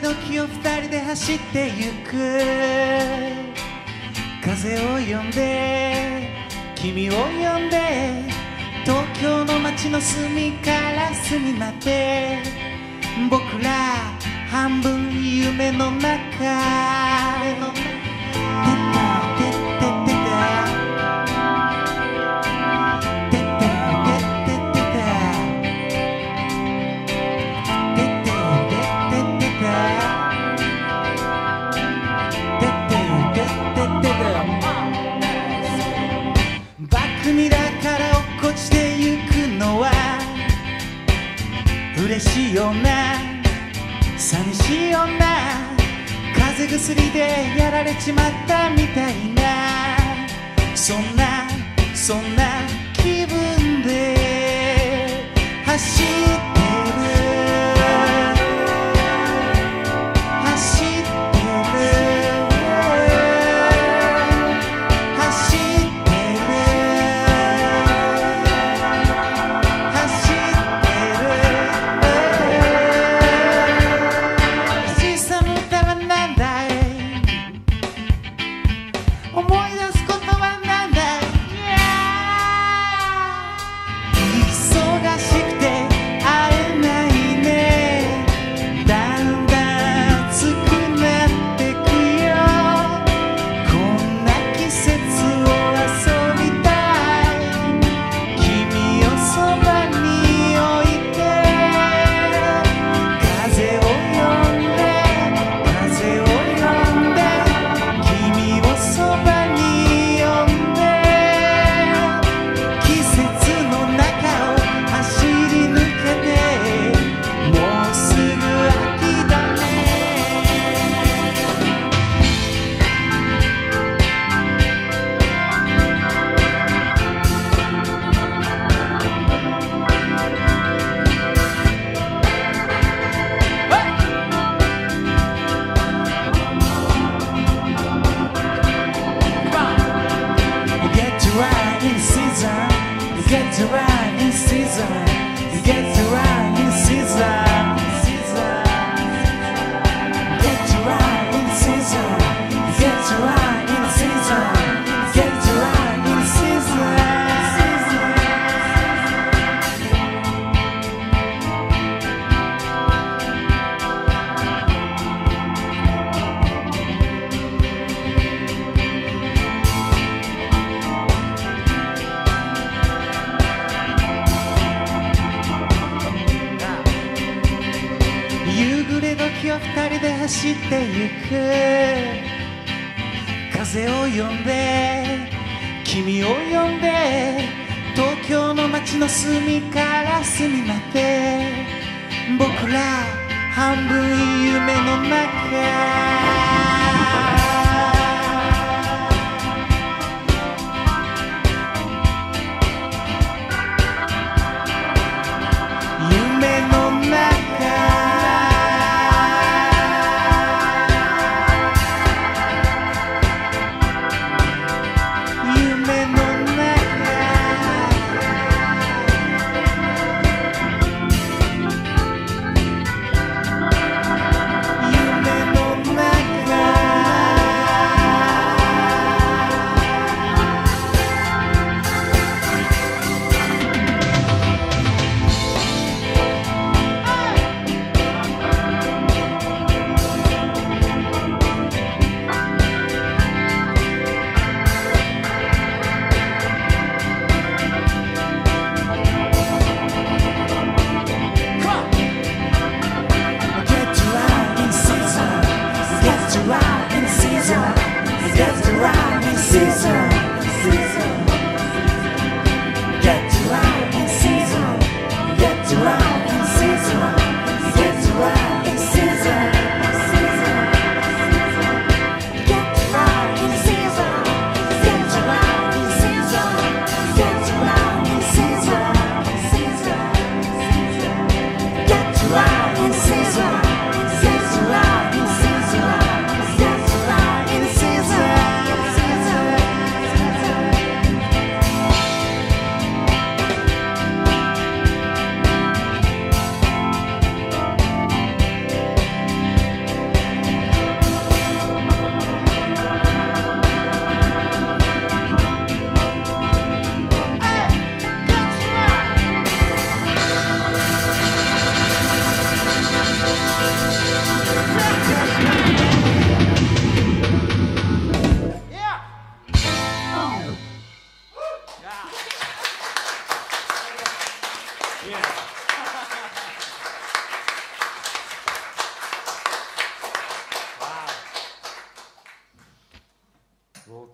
時を二人で走ってゆく風を呼んで君を呼んで東京の街の隅から隅まで。僕ら半分夢の中。女寂しい女風邪薬でやられちまったみたいなそんなそんな気分で走って夕暮れ時を二人で走ってゆく風を呼んで君を呼んで東京の街の隅から隅まで。僕ら半分夢の中。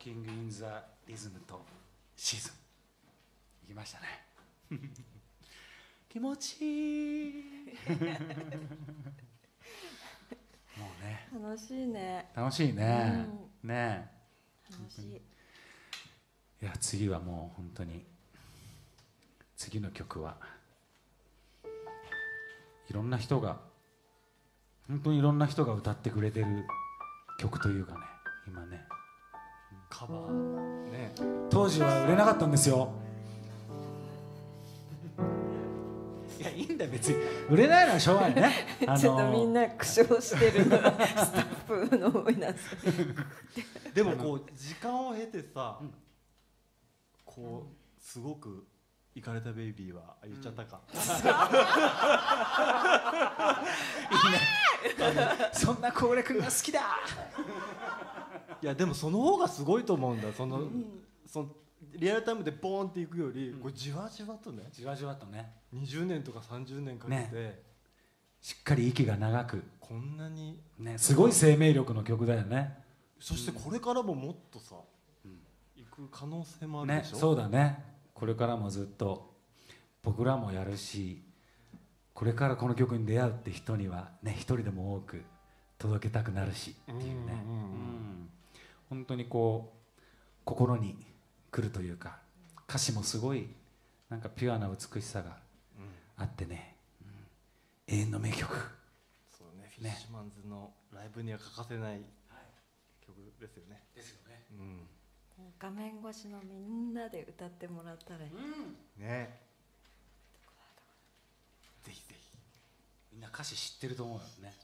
キング・イン・ザ・リズムとシーズン行きましたね。気持ちいい。もうね。楽しいね。楽しいね、ね。楽しい。いや次はもう本当に次の曲はいろんな人が本当にいろんな人が歌ってくれてる曲というかね今ねカバーね。当時は売れなかったんですよ。いやいいんだよ別に。売れないのはしょうがないね。あのちょっとみんな苦笑してる スタッフの皆さんでもこう時間を経てさ、こうすごく「イカれたベイビー」はあ言っちゃったか、そんな高齢君が好きだいやでもその方がすごいと思うんだ。その,、そのリアルタイムでボーンっていくより、こうじわじわとね。じわじわとね。20年とか30年かけて、しっかり息が長く。こんなにねすごい生命力の曲だよね。そしてこれからももっとさ、行く可能性もあるねでしょ、そうだね。これからもずっと僕らもやるしこれからこの曲に出会うって人にはね一人でも多く届けたくなるしっていうね。うんうんうん。うん本当にこう心に来るというか歌詞もすごいなんかピュアな美しさがうん。あってね、うん。永遠の名曲。そうねフィッシュマンズのライブには欠かせない曲ですよね、ですよね。うん。画面越しのみんなで歌ってもらったらいい。ね。ぜひぜみんな歌詞知ってると思うよね。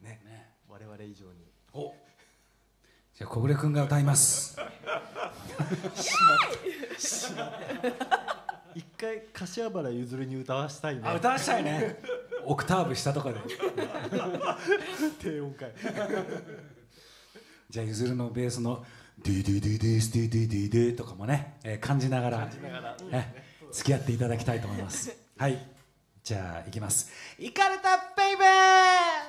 ひね。ね。我々以上に。おじゃあ木暮君が歌います。一回柏原ゆずるに歌わしたいね。あ歌わしたいね。オクターブ下とかで。低音階。じゃあゆずるのベースの「ディディディディスディディディディ」とかもね、えー感じながら感じながら。え付き合っていただきたいと思います。はい。じゃあいきます「イカれたベイベー